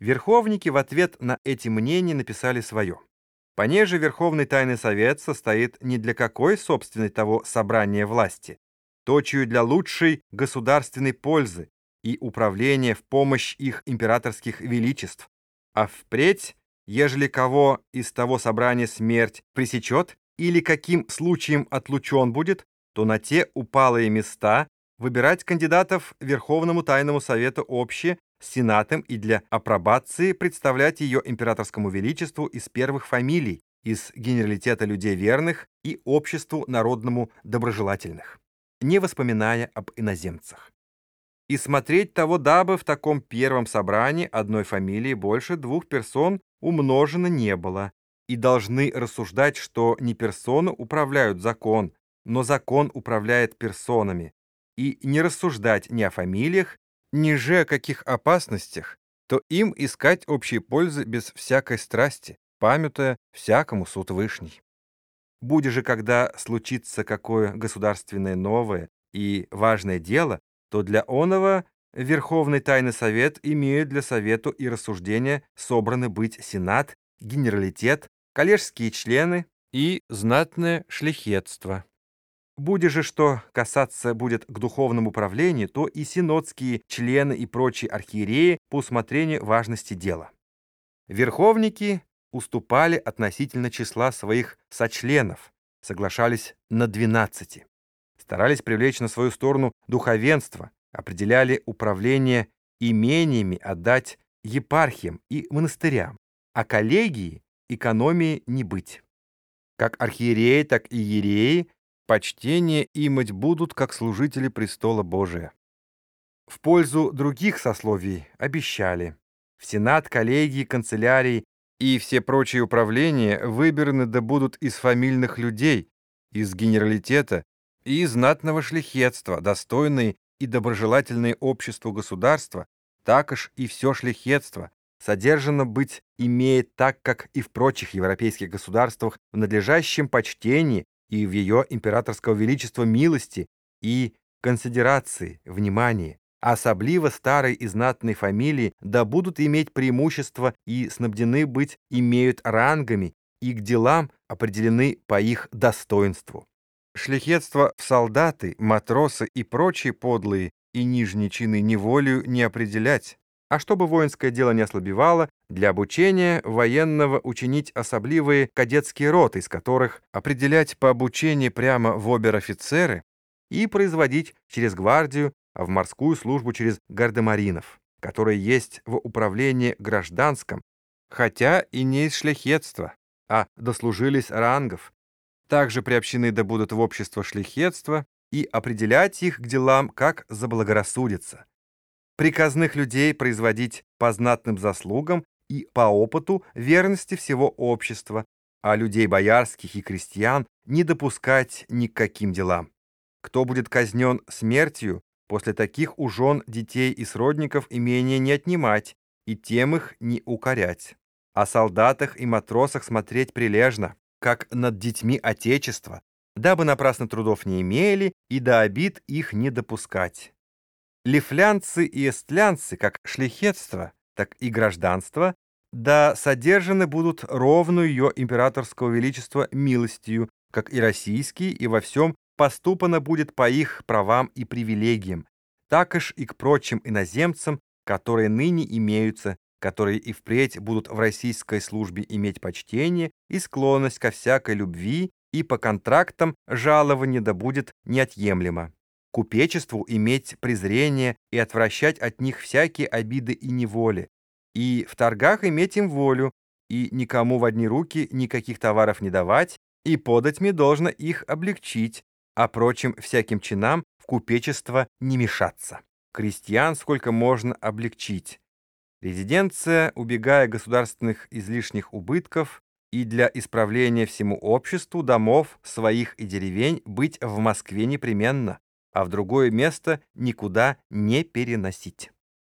Верховники в ответ на эти мнения написали свое. Понеже Верховный Тайный Совет состоит не для какой собственной того собрания власти, точию для лучшей государственной пользы и управления в помощь их императорских величеств, а впредь, ежели кого из того собрания смерть пресечет или каким случаем отлучен будет, то на те упалые места выбирать кандидатов Верховному Тайному Совету обще Сенатом и для апробации представлять ее императорскому величеству из первых фамилий, из генералитета людей верных и обществу народному доброжелательных, не воспоминая об иноземцах. И смотреть того, дабы в таком первом собрании одной фамилии больше двух персон умножено не было, и должны рассуждать, что не персоны управляют закон, но закон управляет персонами, и не рассуждать ни о фамилиях, ни же о каких опасностях, то им искать общей пользы без всякой страсти, памятуя всякому суд вышний. Буде же, когда случится какое государственное новое и важное дело, то для оного Верховный Тайный Совет имеет для Совету и рассуждения собраны быть Сенат, Генералитет, коллежские члены и знатное шляхетство. Буде же что касаться будет к духовному правлению, то и синодские члены и прочие архиереи по усмотрению важности дела. Верховники уступали относительно числа своих сочленов, соглашались на 12. Старались привлечь на свою сторону духовенство, определяли управление имениями отдать епархиям и монастырям, а коллегии экономии не быть. Как архиереи, так и ереи почтение имать будут как служители престола Божия. В пользу других сословий обещали. В Сенат, коллегии, канцелярии и все прочие управления выбраны да будут из фамильных людей, из генералитета и из знатного шляхетства, достойные и доброжелательные обществу государства, так уж и все шляхетство, содержано быть имеет так, как и в прочих европейских государствах в надлежащем почтении и в ее императорского величества милости и консидерации, внимания, особливо старой и знатной фамилии, да будут иметь преимущество и снабдены быть имеют рангами и к делам определены по их достоинству. Шляхетство в солдаты, матросы и прочие подлые и нижние чины неволю не определять, а чтобы воинское дело не ослабевало, для обучения военного учинить особливые кадетские роты, из которых определять по обучению прямо в обер-офицеры и производить через гвардию, а в морскую службу через гардемаринов, которые есть в управлении гражданском, хотя и не из шляхетства, а дослужились рангов, также приобщены да будут в общество шляхетства и определять их к делам, как заблагорассудится приказных людей производить по знатным заслугам и по опыту верности всего общества, а людей боярских и крестьян не допускать ни к каким делам. Кто будет казнен смертью, после таких у жен, детей и сродников имения не отнимать, и тем их не укорять. О солдатах и матросах смотреть прилежно, как над детьми Отечества, дабы напрасно трудов не имели и до обид их не допускать. Лифлянцы и эстлянцы, как шляхетство, так и гражданство, да содержаны будут ровную ее императорского величества милостью, как и российские, и во всем поступано будет по их правам и привилегиям, так аж и к прочим иноземцам, которые ныне имеются, которые и впредь будут в российской службе иметь почтение и склонность ко всякой любви, и по контрактам жалование да будет неотъемлемо купечеству иметь презрение и отвращать от них всякие обиды и неволи, и в торгах иметь им волю, и никому в одни руки никаких товаров не давать, и податьми должно их облегчить, а прочим всяким чинам в купечество не мешаться. Крестьян сколько можно облегчить. Резиденция, убегая государственных излишних убытков, и для исправления всему обществу домов своих и деревень быть в Москве непременно а в другое место никуда не переносить.